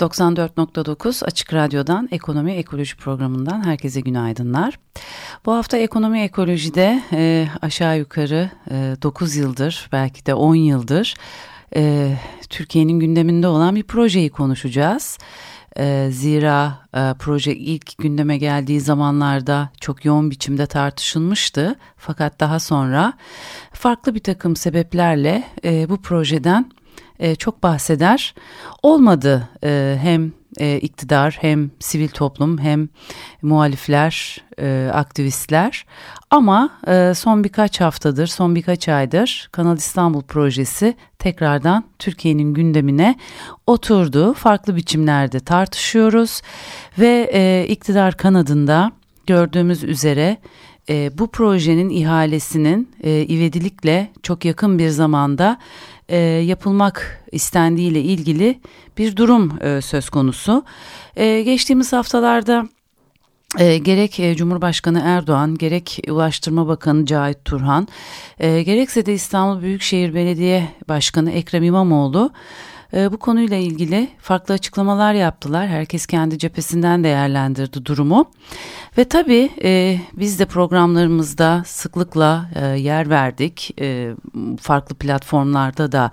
94.9 Açık Radyo'dan Ekonomi Ekoloji programından herkese günaydınlar. Bu hafta Ekonomi Ekoloji'de e, aşağı yukarı e, 9 yıldır belki de 10 yıldır e, Türkiye'nin gündeminde olan bir projeyi konuşacağız. E, zira e, proje ilk gündeme geldiği zamanlarda çok yoğun biçimde tartışılmıştı. Fakat daha sonra farklı bir takım sebeplerle e, bu projeden e, çok bahseder. Olmadı e, hem e, iktidar hem sivil toplum hem muhalifler, e, aktivistler. Ama e, son birkaç haftadır, son birkaç aydır Kanal İstanbul projesi tekrardan Türkiye'nin gündemine oturdu. Farklı biçimlerde tartışıyoruz ve e, iktidar kanadında gördüğümüz üzere e, bu projenin ihalesinin e, ivedilikle çok yakın bir zamanda e, yapılmak istendiği ile ilgili bir durum e, söz konusu. E, geçtiğimiz haftalarda e, gerek e, Cumhurbaşkanı Erdoğan, gerek Ulaştırma Bakanı Cahit Turhan, e, gerekse de İstanbul Büyükşehir Belediye Başkanı Ekrem İmamoğlu e, bu konuyla ilgili farklı açıklamalar yaptılar. Herkes kendi cephesinden değerlendirdi durumu. Ve tabii e, biz de programlarımızda sıklıkla e, yer verdik. E, farklı platformlarda da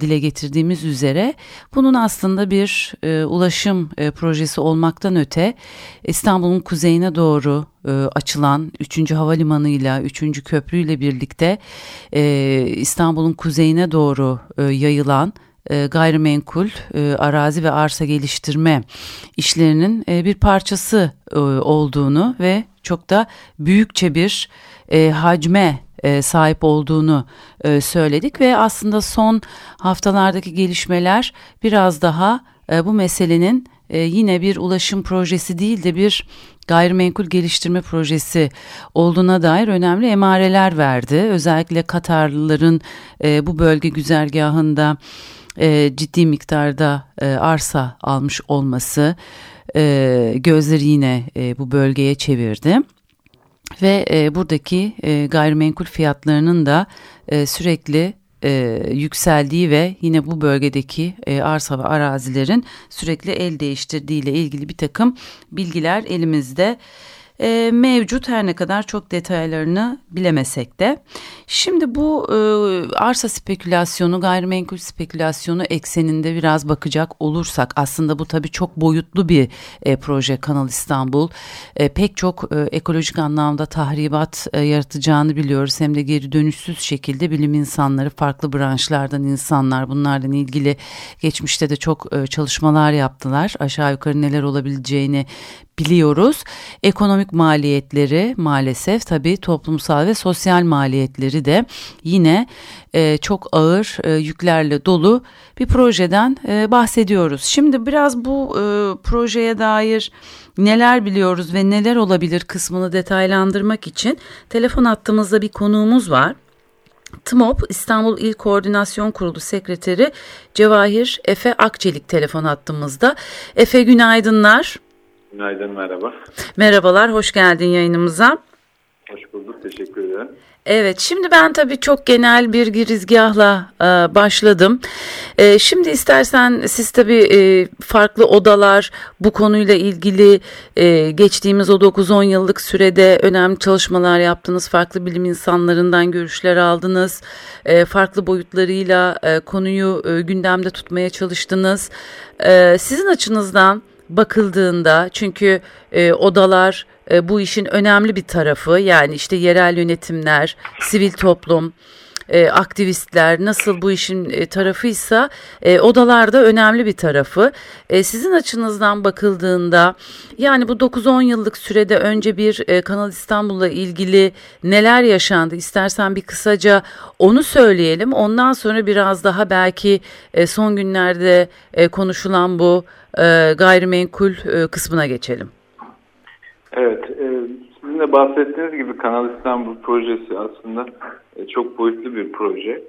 dile getirdiğimiz üzere bunun aslında bir ulaşım projesi olmaktan öte İstanbul'un kuzeyine doğru açılan 3. havalimanıyla 3. köprüyle birlikte İstanbul'un kuzeyine doğru yayılan e, gayrimenkul, e, arazi ve arsa geliştirme işlerinin e, bir parçası olduğunu ve çok da büyükçe bir hacme sahip olduğunu söyledik ve aslında son haftalardaki gelişmeler biraz daha bu meselenin yine bir ulaşım projesi değil de bir gayrimenkul geliştirme projesi olduğuna dair önemli emareler verdi. Özellikle Katarlıların bu bölge güzergahında e, ciddi miktarda e, arsa almış olması e, gözleri yine e, bu bölgeye çevirdi. Ve e, buradaki e, gayrimenkul fiyatlarının da e, sürekli e, yükseldiği ve yine bu bölgedeki e, arsa ve arazilerin sürekli el değiştirdiği ile ilgili bir takım bilgiler elimizde e, mevcut her ne kadar çok detaylarını bilemesek de. Şimdi bu e, arsa spekülasyonu, gayrimenkul spekülasyonu ekseninde biraz bakacak olursak aslında bu tabii çok boyutlu bir e, proje Kanal İstanbul. E, pek çok e, ekolojik anlamda tahribat e, yaratacağını biliyoruz. Hem de geri dönüşsüz şekilde bilim insanları, farklı branşlardan insanlar bunlardan ilgili geçmişte de çok e, çalışmalar yaptılar. Aşağı yukarı neler olabileceğini biliyoruz. Ekonomik maliyetleri maalesef tabii toplumsal ve sosyal maliyetleri de yine e, çok ağır e, yüklerle dolu bir projeden e, bahsediyoruz. Şimdi biraz bu e, projeye dair neler biliyoruz ve neler olabilir kısmını detaylandırmak için telefon attığımızda bir konuğumuz var. TMOP İstanbul İl Koordinasyon Kurulu Sekreteri Cevahir Efe Akçelik telefon attığımızda. Efe günaydınlar. Günaydın, merhaba. Merhabalar, hoş geldin yayınımıza. Hoş bulduk, teşekkür ederim. Evet, şimdi ben tabii çok genel bir girizgahla e, başladım. E, şimdi istersen siz tabii e, farklı odalar bu konuyla ilgili e, geçtiğimiz o 9-10 yıllık sürede önemli çalışmalar yaptınız. Farklı bilim insanlarından görüşler aldınız. E, farklı boyutlarıyla e, konuyu e, gündemde tutmaya çalıştınız. E, sizin açınızdan bakıldığında çünkü e, odalar e, bu işin önemli bir tarafı. Yani işte yerel yönetimler, sivil toplum, e, aktivistler nasıl bu işin e, tarafıysa e, odalarda önemli bir tarafı. E, sizin açınızdan bakıldığında yani bu 9-10 yıllık sürede önce bir e, Kanal İstanbul'la ilgili neler yaşandı istersen bir kısaca onu söyleyelim. Ondan sonra biraz daha belki e, son günlerde e, konuşulan bu e, gayrimenkul e, kısmına geçelim. Evet, e, sizin de bahsettiğiniz gibi Kanal İstanbul projesi aslında e, çok boyutlu bir proje.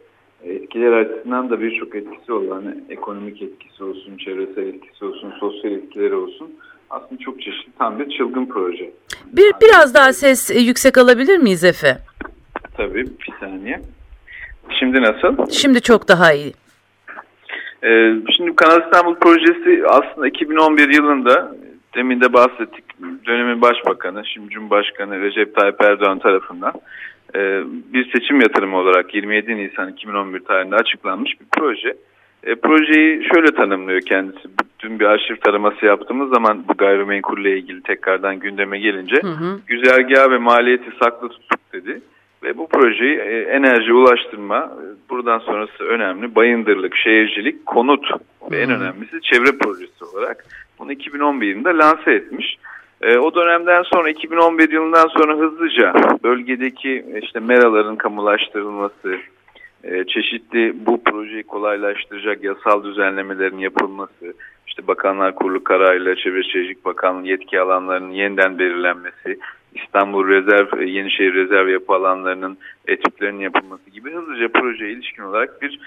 E, etkiler açısından da birçok etkisi olan, ekonomik etkisi olsun, çevresel etkisi olsun, sosyal etkileri olsun. Aslında çok çeşitli, tam bir çılgın proje. Bir Biraz daha ses e, yüksek alabilir miyiz Efe? Tabii, bir saniye. Şimdi nasıl? Şimdi çok daha iyi. Ee, şimdi Kanal İstanbul projesi aslında 2011 yılında demin de bahsettik dönemin başbakanı şimdi Cumhurbaşkanı Recep Tayyip Erdoğan tarafından bir seçim yatırımı olarak 27 Nisan 2011 tarihinde açıklanmış bir proje. E, projeyi şöyle tanımlıyor kendisi. Dün bir arşiv taraması yaptığımız zaman bu gayrimenkulle ilgili tekrardan gündeme gelince hı hı. güzergah ve maliyeti saklı tuttuk dedi. Ve bu projeyi e, enerji ulaştırma, e, buradan sonrası önemli bayındırlık, şehircilik, konut ve en önemlisi çevre projesi olarak bunu 2011 yılında lanse etmiş. E, o dönemden sonra 2011 yılından sonra hızlıca bölgedeki işte meraların kamulaştırılması, e, çeşitli bu projeyi kolaylaştıracak yasal düzenlemelerin yapılması, işte Bakanlar Kurulu kararıyla Çevre Şehircilik Bakanlığı yetki alanlarının yeniden belirlenmesi, İstanbul Rezerv, e, Yenişehir Rezerv yapı alanlarının etütlerinin yapılması gibi hızlıca projeye ilişkin olarak bir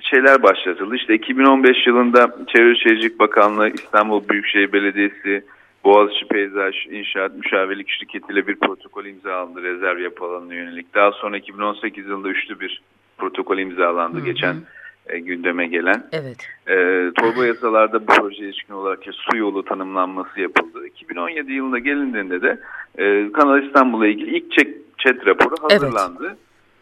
şeyler başlatıldı. İşte 2015 yılında Çevre Şehircilik Bakanlığı, İstanbul Büyükşehir Belediyesi, Boğaziçi Peyzaj İnşaat Müşavirlik Şirketi ile bir protokol imzalandı rezerv yapı alanına yönelik. Daha sonra 2018 yılında üçlü bir protokol imzalandı. Hı hı. Geçen e, gündeme gelen. Evet. E, torba yasalarda bu projeye ilişkin olarak su yolu tanımlanması yapıldı. 2017 yılında gelindiğinde de e, Kanal İstanbul'la ilgili ilk çek, chat raporu hazırlandı.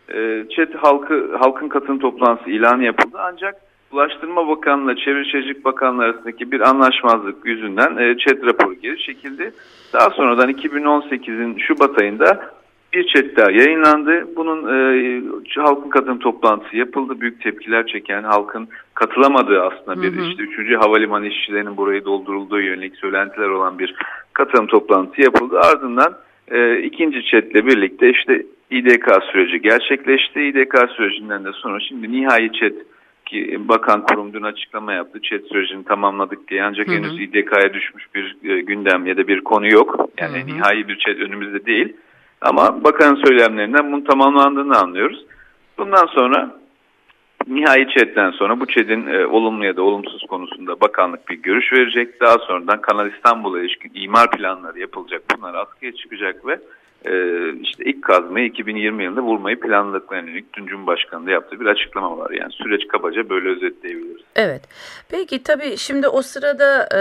Evet. E, chat halkı halkın katılım toplantısı ilanı yapıldı ancak Ulaştırma Bakanlığı Çevre Şehircilik Bakanlığı arasındaki bir anlaşmazlık yüzünden e, raporu geri çekildi. Daha sonradan 2018'in Şubat ayında bir chat daha yayınlandı. Bunun e, halkın katılım toplantısı yapıldı. Büyük tepkiler çeken halkın katılamadığı aslında bir hı hı. işte 3. havalimanı işçilerinin burayı doldurulduğu yönelik söylentiler olan bir katılım toplantısı yapıldı. Ardından e, ikinci chatle birlikte işte İDK süreci gerçekleşti. İDK sürecinden de sonra şimdi nihai chat ki bakan kurum dün açıklama yaptı. Chat sürecini tamamladık diye ancak hı hı. henüz İDK'ya düşmüş bir e, gündem ya da bir konu yok. Yani hı hı. nihai bir chat önümüzde değil. Ama bakanın söylemlerinden bunun tamamlandığını anlıyoruz. Bundan sonra nihai ÇED'den sonra bu ÇED'in e, olumlu ya da olumsuz konusunda bakanlık bir görüş verecek. Daha sonradan Kanal İstanbul'a ilişkin imar planları yapılacak. Bunlar askıya çıkacak ve işte ilk kazmayı 2020 yılında vurmayı planladıklarına yönelik dün Cumhurbaşkanı da yaptığı bir açıklama var. Yani süreç kabaca böyle özetleyebiliriz. Evet. Peki tabii şimdi o sırada e,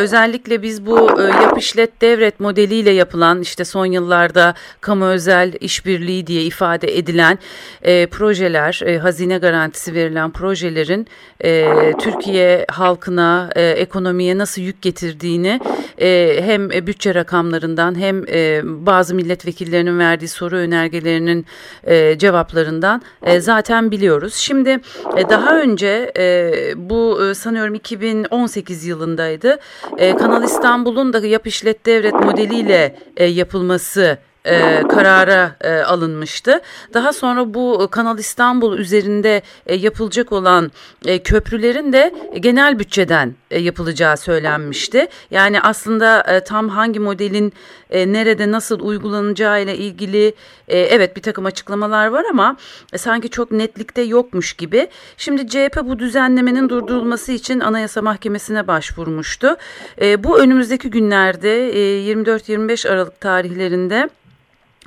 özellikle biz bu e, yap işlet devret modeliyle yapılan işte son yıllarda kamu özel işbirliği diye ifade edilen e, projeler, e, hazine garantisi verilen projelerin e, Türkiye halkına, e, ekonomiye nasıl yük getirdiğini e, hem bütçe rakamlarından hem e, bazı milletvekillerinin verdiği soru önergelerinin e, cevaplarından e, zaten biliyoruz. Şimdi e, daha önce e, bu e, sanıyorum 2018 yılındaydı. E, Kanal İstanbul'un da yap işlet devret modeliyle e, yapılması e, karara e, alınmıştı. Daha sonra bu Kanal İstanbul üzerinde e, yapılacak olan e, köprülerin de genel bütçeden e, yapılacağı söylenmişti. Yani aslında e, tam hangi modelin e, nerede nasıl uygulanacağı ile ilgili e, evet bir takım açıklamalar var ama e, sanki çok netlikte yokmuş gibi. Şimdi CHP bu düzenlemenin durdurulması için Anayasa Mahkemesi'ne başvurmuştu. E, bu önümüzdeki günlerde e, 24-25 Aralık tarihlerinde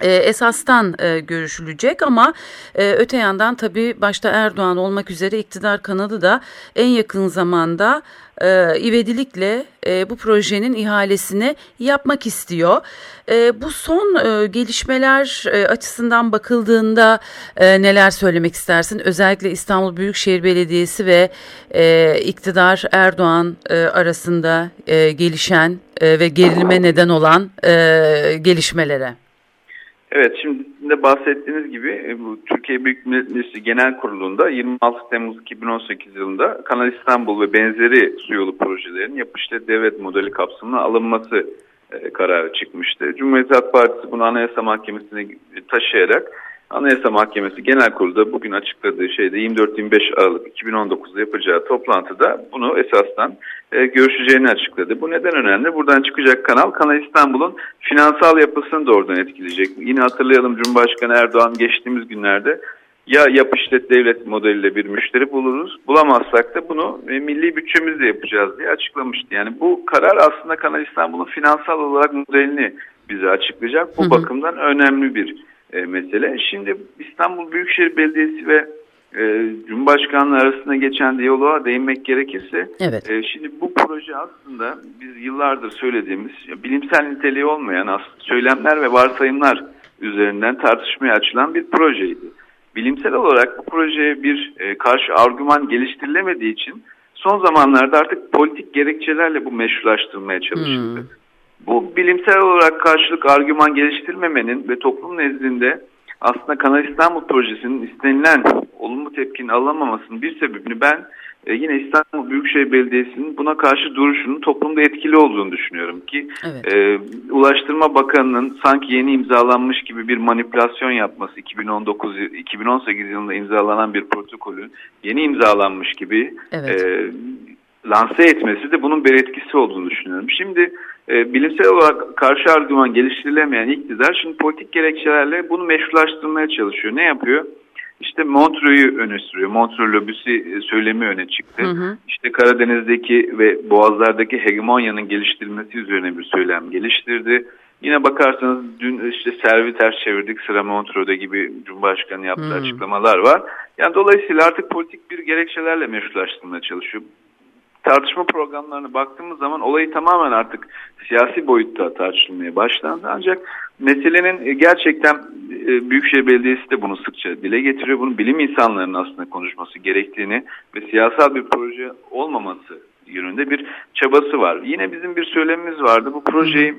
esastan e, görüşülecek ama e, öte yandan tabii başta Erdoğan olmak üzere iktidar kanadı da en yakın zamanda e, ivedilikle e, bu projenin ihalesini yapmak istiyor. E, bu son e, gelişmeler e, açısından bakıldığında e, neler söylemek istersin? Özellikle İstanbul Büyükşehir Belediyesi ve e, iktidar Erdoğan e, arasında e, gelişen e, ve gerilime neden olan e, gelişmelere. Evet şimdi de bahsettiğiniz gibi e, bu Türkiye Büyük Millet Meclisi Genel Kurulu'nda 26 Temmuz 2018 yılında Kanal İstanbul ve benzeri su yolu projelerin yapışlı devlet modeli kapsamına alınması e, kararı çıkmıştı. Cumhuriyet Halk Partisi bunu Anayasa Mahkemesi'ne taşıyarak Anayasa Mahkemesi Genel Kurulu'da bugün açıkladığı şeyde 24-25 Aralık 2019'da yapacağı toplantıda bunu esasdan e, görüşeceğini açıkladı. Bu neden önemli? Buradan çıkacak kanal Kanal İstanbul'un finansal yapısını doğrudan etkileyecek. Yine hatırlayalım Cumhurbaşkanı Erdoğan geçtiğimiz günlerde ya yap işlet devlet modeliyle bir müşteri buluruz. Bulamazsak da bunu e, milli bütçemizle yapacağız diye açıklamıştı. Yani bu karar aslında Kanal İstanbul'un finansal olarak modelini bize açıklayacak. Bu hı hı. bakımdan önemli bir e, mesele. Şimdi İstanbul Büyükşehir Belediyesi ve e, Cumhurbaşkanlığı arasında geçen diyaloğa değinmek gerekirse evet. e, şimdi bu proje aslında biz yıllardır söylediğimiz bilimsel niteliği olmayan söylemler ve varsayımlar üzerinden tartışmaya açılan bir projeydi. Bilimsel olarak bu projeye bir e, karşı argüman geliştirilemediği için son zamanlarda artık politik gerekçelerle bu meşrulaştırmaya çalışıldı. Hmm. Bu bilimsel olarak karşılık argüman geliştirmemenin ve toplum nezdinde aslında Kanal İstanbul projesinin istenilen olumlu tepkinin alınamamasının bir sebebini ben e, yine İstanbul Büyükşehir Belediyesi'nin buna karşı duruşunun toplumda etkili olduğunu düşünüyorum ki evet. e, Ulaştırma Bakanı'nın sanki yeni imzalanmış gibi bir manipülasyon yapması 2019 2018 yılında imzalanan bir protokolün yeni imzalanmış gibi evet. e, lanse etmesi de bunun bir etkisi olduğunu düşünüyorum. Şimdi e, bilimsel olarak karşı argüman geliştirilemeyen iktidar şimdi politik gerekçelerle bunu meşrulaştırmaya çalışıyor. Ne yapıyor? İşte Montreux'u öne sürüyor. Montreux lobisi e, söylemi öne çıktı. Hı hı. İşte Karadeniz'deki ve Boğazlar'daki hegemonyanın geliştirilmesi üzerine bir söylem geliştirdi. Yine bakarsanız dün işte servi ters çevirdik sıra Montreux'da gibi Cumhurbaşkanı yaptığı hmm. açıklamalar var. Yani dolayısıyla artık politik bir gerekçelerle meşrulaştırmaya çalışıyor tartışma programlarına baktığımız zaman olayı tamamen artık siyasi boyutta tartışılmaya başlandı. Ancak meselenin e, gerçekten e, Büyükşehir Belediyesi de bunu sıkça dile getiriyor. Bunun bilim insanlarının aslında konuşması gerektiğini ve siyasal bir proje olmaması yönünde bir çabası var. Yine bizim bir söylemimiz vardı. Bu projeyi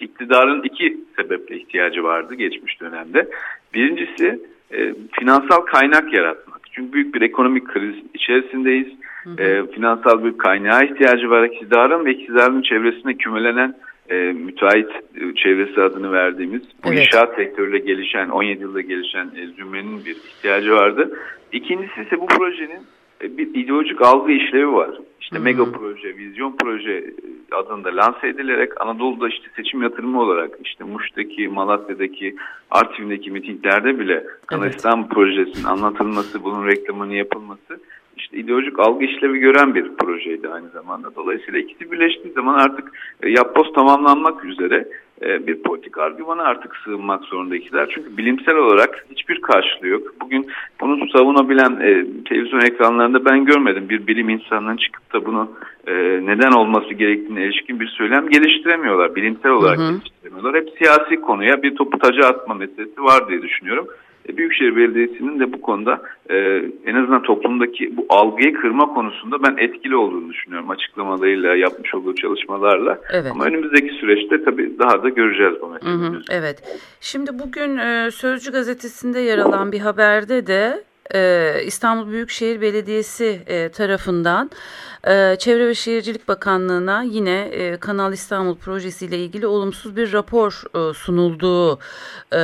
iktidarın iki sebeple ihtiyacı vardı geçmiş dönemde. Birincisi e, finansal kaynak yaratmak. Çünkü büyük bir ekonomik kriz içerisindeyiz E, finansal bir kaynağa ihtiyacı var iktidarın ve iktidarın çevresinde kümelenen e, müteahhit e, çevresi adını verdiğimiz bu evet. inşaat sektörüyle gelişen 17 yılda gelişen e, zümrenin bir ihtiyacı vardı. İkincisi ise bu projenin e, bir ideolojik algı işlevi var. İşte hmm. mega proje, vizyon proje e, adında lanse edilerek Anadolu'da işte seçim yatırımı olarak işte Muş'taki, Malatya'daki, Artvin'deki mitinglerde bile Kanal evet. İstanbul projesinin anlatılması, bunun reklamını yapılması işte ideolojik algı işlevi gören bir projeydi aynı zamanda. Dolayısıyla ikisi birleştiği zaman artık e, yapboz tamamlanmak üzere e, bir politik argümana artık sığınmak zorunda ikiler. Çünkü bilimsel olarak hiçbir karşılığı yok. Bugün bunu savunabilen e, televizyon ekranlarında ben görmedim. Bir bilim insanının çıkıp da bunu e, neden olması gerektiğine ilişkin bir söylem geliştiremiyorlar. Bilimsel olarak hı hı. geliştiremiyorlar. Hep siyasi konuya bir topu taca atma meselesi var diye düşünüyorum. E, Büyükşehir Belediyesi'nin de bu konuda e, en azından toplumdaki bu algıyı kırma konusunda ben etkili olduğunu düşünüyorum açıklamalarıyla yapmış olduğu çalışmalarla. Evet. Ama önümüzdeki süreçte tabii daha da göreceğiz bu meseleyi. Evet. Şimdi bugün e, Sözcü gazetesinde yer alan bir haberde de e, İstanbul Büyükşehir Belediyesi e, tarafından e, Çevre ve Şehircilik Bakanlığı'na yine e, Kanal İstanbul projesiyle ilgili olumsuz bir rapor e, sunulduğu e,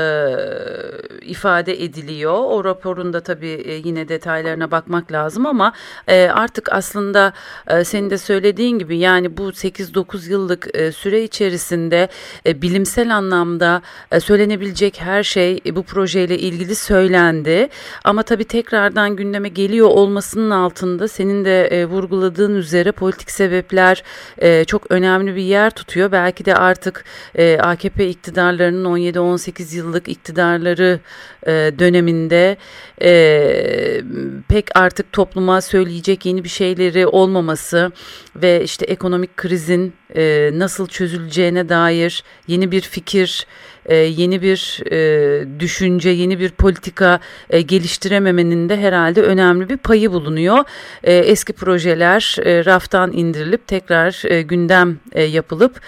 ifade ediliyor. O raporun da tabii e, yine detaylarına bakmak lazım ama e, artık aslında e, senin de söylediğin gibi yani bu 8-9 yıllık e, süre içerisinde e, bilimsel anlamda e, söylenebilecek her şey e, bu projeyle ilgili söylendi. Ama tabii tekrardan gündeme geliyor olmasının altında senin de e, vurguladığın üzere politik sebepler e, çok önemli bir yer tutuyor. Belki de artık e, AKP iktidarlarının 17-18 yıllık iktidarları e, döneminde e, pek artık topluma söyleyecek yeni bir şeyleri olmaması ve işte ekonomik krizin e, nasıl çözüleceğine dair yeni bir fikir, e, yeni bir e, düşünce, yeni bir politika e, geliştirememenin de herhalde önemli bir payı bulunuyor. E, eski projeler raftan indirilip tekrar gündem e, yapılıp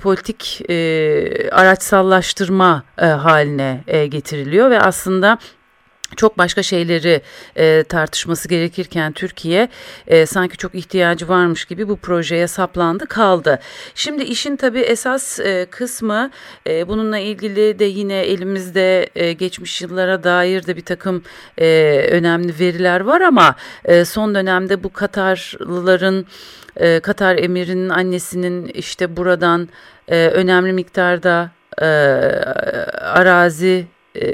politik e, araçsallaştırma haline getiriliyor ve aslında çok başka şeyleri e, tartışması gerekirken Türkiye e, sanki çok ihtiyacı varmış gibi bu projeye saplandı kaldı. Şimdi işin tabii esas e, kısmı e, bununla ilgili de yine elimizde e, geçmiş yıllara dair de bir takım e, önemli veriler var ama e, son dönemde bu Katarlıların e, Katar emirinin annesinin işte buradan e, önemli miktarda e, arazi e,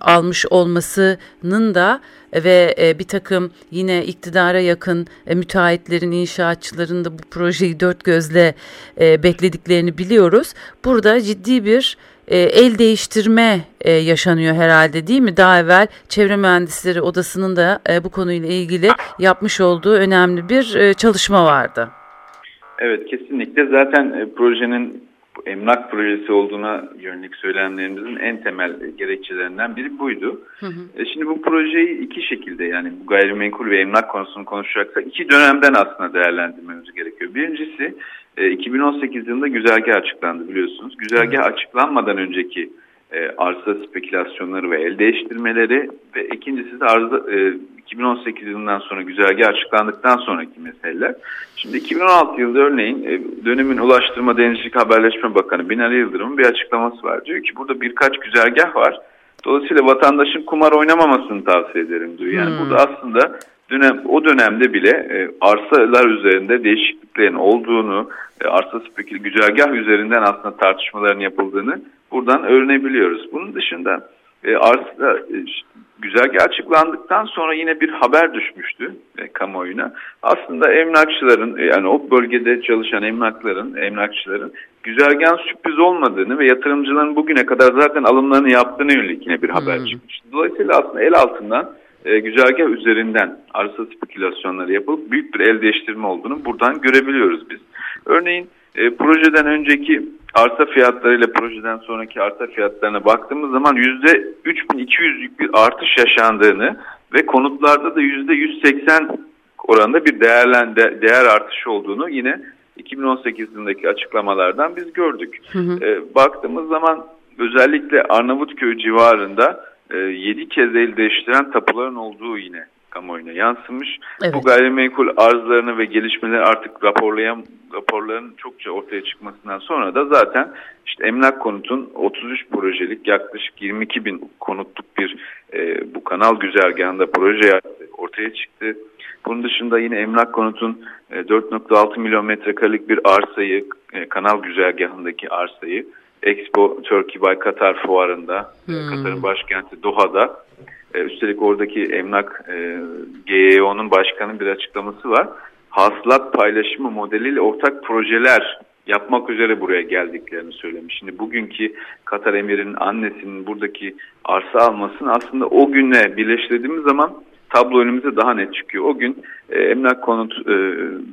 almış olmasının da ve e, bir takım yine iktidara yakın e, müteahhitlerin, inşaatçıların da bu projeyi dört gözle e, beklediklerini biliyoruz. Burada ciddi bir e, el değiştirme e, yaşanıyor herhalde değil mi? Daha evvel Çevre Mühendisleri Odası'nın da e, bu konuyla ilgili yapmış olduğu önemli bir e, çalışma vardı. Evet kesinlikle zaten e, projenin emlak projesi olduğuna yönelik söylemlerimizin en temel gerekçelerinden biri buydu. Hı hı. E, şimdi bu projeyi iki şekilde yani bu gayrimenkul ve emlak konusunu konuşacaksak iki dönemden aslında değerlendirmemiz gerekiyor. Birincisi 2018 e, yılında güzergah açıklandı biliyorsunuz. Güzergah evet. açıklanmadan önceki e, arsa spekülasyonları ve el değiştirmeleri ve ikincisi de arıza, e, 2018 yılından sonra güzergah açıklandıktan sonraki meseleler. Şimdi 2016 yılında örneğin e, dönemin Ulaştırma Denizcilik Haberleşme Bakanı Binali Yıldırım'ın bir açıklaması var. Diyor ki burada birkaç güzergah var. Dolayısıyla vatandaşın kumar oynamamasını tavsiye ederim diyor. Yani hmm. burada aslında dönem o dönemde bile e, arsalar üzerinde değişikliklerin olduğunu, e, arsa spekül güzergah üzerinden aslında tartışmaların yapıldığını buradan öğrenebiliyoruz. Bunun dışında e, arsa e, güzergah açıklandıktan sonra yine bir haber düşmüştü e, kamuoyuna. Aslında emlakçıların e, yani o bölgede çalışan emlakların, emlakçıların güzergahın sürpriz olmadığını ve yatırımcıların bugüne kadar zaten alımlarını yaptığını yönelik yine bir haber hmm. çıkmıştı. Dolayısıyla aslında el altından e, güzergah üzerinden arsa spekülasyonları yapılıp büyük bir el değiştirme olduğunu buradan görebiliyoruz biz. Örneğin e, projeden önceki arsa fiyatlarıyla projeden sonraki arsa fiyatlarına baktığımız zaman %3200'lük bir artış yaşandığını ve konutlarda da %180 oranında bir değerlende, değer artışı olduğunu yine 2018 yılındaki açıklamalardan biz gördük. Hı hı. E, baktığımız zaman özellikle Arnavutköy civarında e, 7 kez el değiştiren tapuların olduğu yine kamuoyuna yansımış. Evet. Bu gayrimenkul arzlarını ve gelişmeleri artık raporlayan raporların çokça ortaya çıkmasından sonra da zaten işte emlak konutun 33 projelik yaklaşık 22 bin konutluk bir e, bu kanal güzergahında proje ortaya çıktı. Bunun dışında yine emlak konutun e, 4.6 milyon metrekarelik bir arsayı e, kanal güzergahındaki arsayı Expo Turkey by Katar fuarında hmm. Katar'ın başkenti Doha'da e, üstelik oradaki emlak e, GEO'nun başkanının bir açıklaması var. Hasılat paylaşımı modeliyle ortak projeler yapmak üzere buraya geldiklerini söylemiş. Şimdi bugünkü Katar emirinin annesinin buradaki arsa almasını aslında o günle birleştirdiğimiz zaman tablo önümüze daha net çıkıyor. O gün e, Emlak Konut e,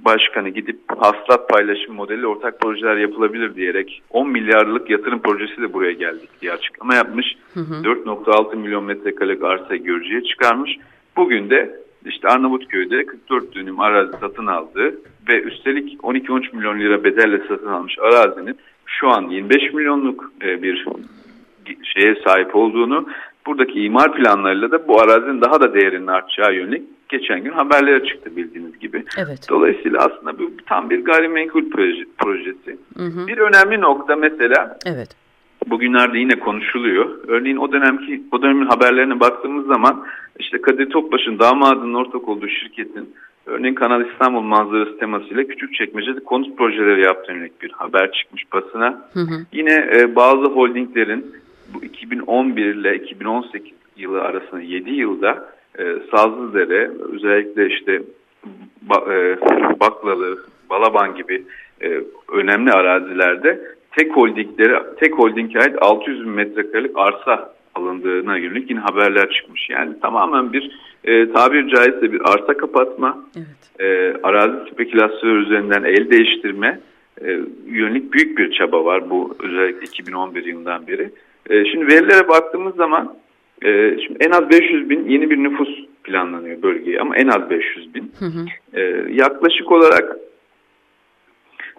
Başkanı gidip hasılat paylaşım modeli ortak projeler yapılabilir diyerek 10 milyarlık yatırım projesi de buraya geldik diye açıklama yapmış. 4.6 milyon metrekarelik arsa görücüye çıkarmış. Bugün de işte Arnavutköy'de 44 dönüm arazi satın aldı ve üstelik 12-13 milyon lira bedelle satın almış arazinin şu an 25 milyonluk e, bir şeye sahip olduğunu buradaki imar planlarıyla da bu arazinin daha da değerinin artacağı yönelik geçen gün haberlere çıktı bildiğiniz gibi. Evet. Dolayısıyla aslında bu tam bir gayrimenkul proje, projesi. Hı hı. Bir önemli nokta mesela evet. Bugünlerde yine konuşuluyor. Örneğin o dönemki o dönemin haberlerine baktığımız zaman işte Kadir Topbaş'ın damadının ortak olduğu şirketin örneğin Kanal İstanbul manzarası temasıyla küçük çekmecede konut projeleri yaptığı yönelik bir haber çıkmış basına. Hı hı. Yine e, bazı holdinglerin bu 2011 ile 2018 yılı arasında 7 yılda e, Sazlıdere özellikle işte ba, e, Baklalı, Balaban gibi e, önemli arazilerde tek holdingleri tek holdinge ait 600 bin metrekarelik arsa alındığına yönelik yine haberler çıkmış. Yani tamamen bir e, tabir caizse bir arsa kapatma, evet. e, arazi spekülasyonu üzerinden el değiştirme e, yönelik büyük bir çaba var bu özellikle 2011 yılından beri. E, şimdi verilere baktığımız zaman e, şimdi en az 500 bin yeni bir nüfus planlanıyor bölgeye ama en az 500 bin. Hı hı. E, yaklaşık olarak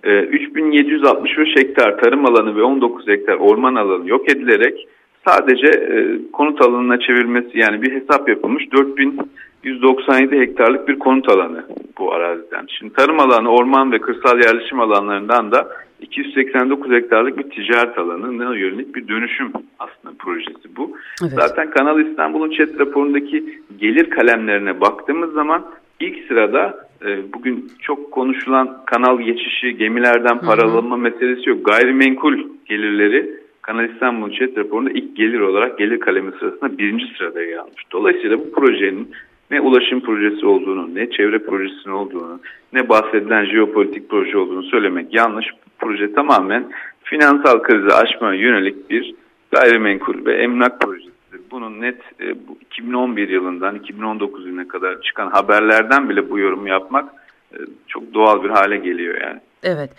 e, 3765 hektar tarım alanı ve 19 hektar orman alanı yok edilerek sadece e, konut alanına çevirmesi yani bir hesap yapılmış 4197 hektarlık bir konut alanı bu araziden. Şimdi tarım alanı, orman ve kırsal yerleşim alanlarından da 289 hektarlık bir ticaret alanına yönelik bir dönüşüm aslında projesi bu. Evet. Zaten Kanal İstanbul'un chat raporundaki gelir kalemlerine baktığımız zaman ilk sırada e, bugün çok konuşulan kanal geçişi, gemilerden paralama meselesi yok. Gayrimenkul gelirleri Kanal İstanbul chat raporunda ilk gelir olarak gelir kalemi sırasında birinci sırada yer almış. Dolayısıyla bu projenin ne ulaşım projesi olduğunu, ne çevre projesi olduğunu, ne bahsedilen jeopolitik proje olduğunu söylemek yanlış. Bu proje tamamen finansal krizi aşmaya yönelik bir gayrimenkul ve emlak projesidir. Bunun net e, bu 2011 yılından 2019 yılına kadar çıkan haberlerden bile bu yorumu yapmak e, çok doğal bir hale geliyor yani. Evet.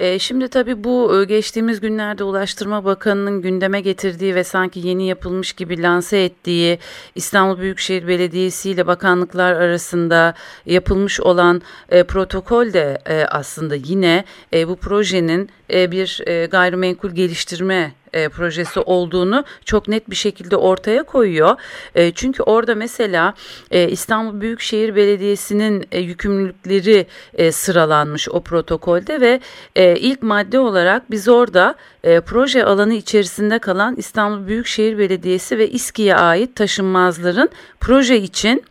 E, şimdi tabii bu e, geçtiğimiz günlerde Ulaştırma Bakanı'nın gündeme getirdiği ve sanki yeni yapılmış gibi lanse ettiği İstanbul Büyükşehir Belediyesi ile bakanlıklar arasında yapılmış olan e, protokol de e, aslında yine e, bu projenin e, bir e, gayrimenkul geliştirme e, projesi olduğunu çok net bir şekilde ortaya koyuyor. E, çünkü orada mesela e, İstanbul Büyükşehir Belediyesi'nin e, yükümlülükleri e, sıralanmış o protokolde ve e, ilk madde olarak biz orada e, proje alanı içerisinde kalan İstanbul Büyükşehir Belediyesi ve İSKİ'ye ait taşınmazların proje için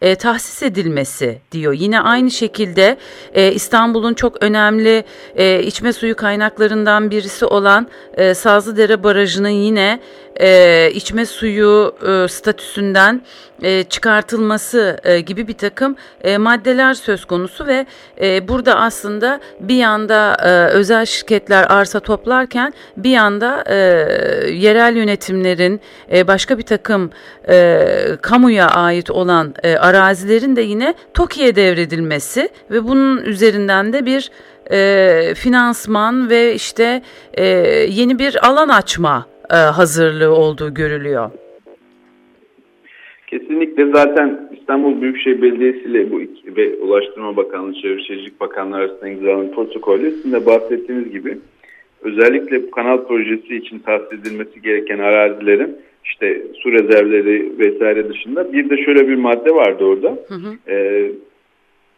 e, tahsis edilmesi diyor. Yine aynı şekilde e, İstanbul'un çok önemli e, içme suyu kaynaklarından birisi olan e, Sazlıdere Barajı'nın yine e, içme suyu e, statüsünden e, çıkartılması e, gibi bir takım e, maddeler söz konusu ve e, burada aslında bir yanda e, özel şirketler arsa toplarken bir yanda e, yerel yönetimlerin e, başka bir takım e, kamuya ait olan e, arazilerin de yine TOKİ'ye devredilmesi ve bunun üzerinden de bir e, finansman ve işte e, yeni bir alan açma e, hazırlığı olduğu görülüyor. Kesinlikle zaten İstanbul Büyükşehir Belediyesi ile bu iki, ve Ulaştırma Bakanlığı, Çevre Şehircilik Bakanlığı arasında imzalanan protokolü sizin de bahsettiğiniz gibi özellikle bu kanal projesi için tahsis edilmesi gereken arazilerin işte su rezervleri vesaire dışında bir de şöyle bir madde vardı orada. Hı hı. Ee,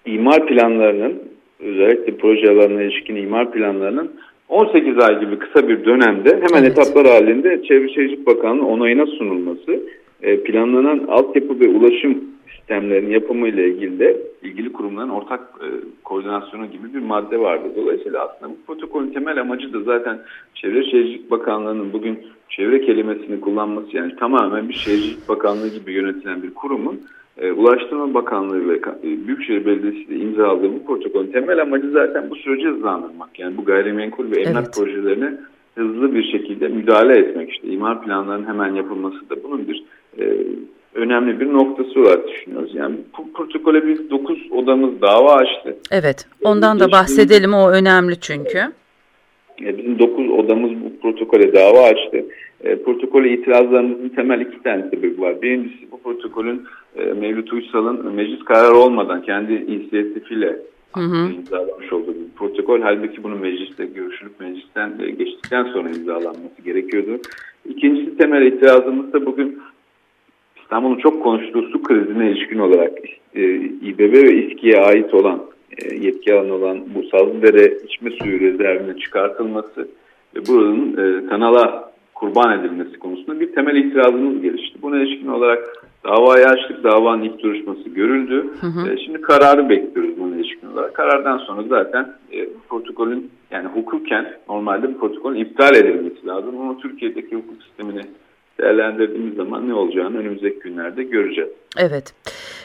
imar planlarının özellikle proje alanına ilişkin imar planlarının 18 ay gibi kısa bir dönemde hemen evet. etaplar halinde Çevre Şehircilik Bakanlığı onayına sunulması, e, planlanan altyapı ve ulaşım sistemlerinin yapımı ile ilgili de ilgili kurumların ortak e, koordinasyonu gibi bir madde vardı. Dolayısıyla aslında bu protokolün temel amacı da zaten Çevre Şehircilik Bakanlığı'nın bugün çevre kelimesini kullanması yani tamamen bir Şehircilik Bakanlığı gibi yönetilen bir kurumun e, Ulaştırma Bakanlığı ve e, Büyükşehir Belediyesi ile imzaladığı bu protokolün temel amacı zaten bu süreci hızlandırmak. Yani bu gayrimenkul ve emlak evet. projelerine hızlı bir şekilde müdahale etmek. işte imar planlarının hemen yapılması da bunun bir e, önemli bir noktası olarak düşünüyoruz. Yani bu protokole biz 9 odamız dava açtı. Evet ondan da bahsedelim o önemli çünkü. E, bizim 9 odamız bu protokole dava açtı. E, protokole itirazlarımızın temel iki tane sebebi var. Birincisi bu protokolün e, Mevlüt Uysal'ın meclis kararı olmadan kendi inisiyatifiyle hı hı. imzalamış olduğu bir protokol. Halbuki bunun mecliste görüşülüp meclisten e, geçtikten sonra imzalanması gerekiyordu. İkincisi temel itirazımız da bugün İstanbul'un çok konuştuğu su krizine ilişkin olarak e, İBB ve İSKİ'ye ait olan e, yetki alanı olan bu Sazlıdere içme suyu rezervinin çıkartılması ve buranın e, kanala kurban edilmesi konusunda bir temel itirazımız gelişti. Buna ilişkin olarak davayı açtık. Davanın ilk duruşması görüldü. Hı hı. E, şimdi kararı bekliyoruz buna ilişkin olarak. Karardan sonra zaten e, protokolün yani hukuken normalde bu protokolün iptal edilmesi lazım. Ama Türkiye'deki hukuk sistemini değerlendirdiğimiz zaman ne olacağını önümüzdeki günlerde göreceğiz. Evet.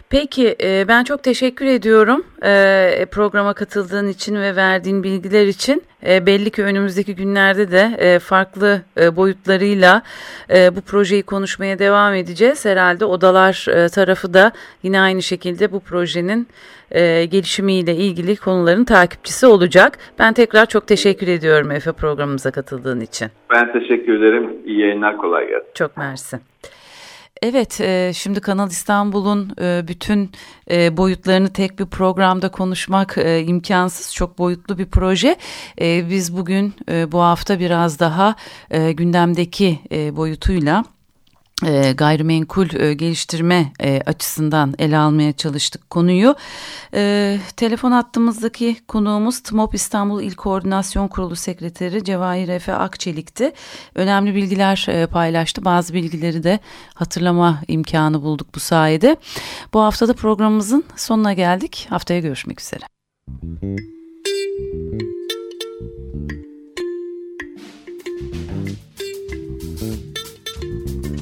Peki e, ben çok teşekkür ediyorum e, programa katıldığın için ve verdiğin bilgiler için. E, belli ki önümüzdeki günlerde de farklı boyutlarıyla bu projeyi konuşmaya devam edeceğiz. Herhalde odalar tarafı da yine aynı şekilde bu projenin gelişimiyle ilgili konuların takipçisi olacak. Ben tekrar çok teşekkür ediyorum Efe programımıza katıldığın için. Ben teşekkür ederim. İyi yayınlar kolay gelsin. Çok mersi. Evet, e, şimdi Kanal İstanbul'un e, bütün e, boyutlarını tek bir programda konuşmak imkansız. Çok boyutlu bir proje. Biz bugün bu hafta biraz daha gündemdeki boyutuyla e, gayrimenkul e, geliştirme e, açısından ele almaya çalıştık konuyu. E, telefon hattımızdaki konuğumuz TMOP İstanbul İl Koordinasyon Kurulu Sekreteri Cevahir Efe Akçelik'ti. Önemli bilgiler e, paylaştı. Bazı bilgileri de hatırlama imkanı bulduk bu sayede. Bu haftada programımızın sonuna geldik. Haftaya görüşmek üzere.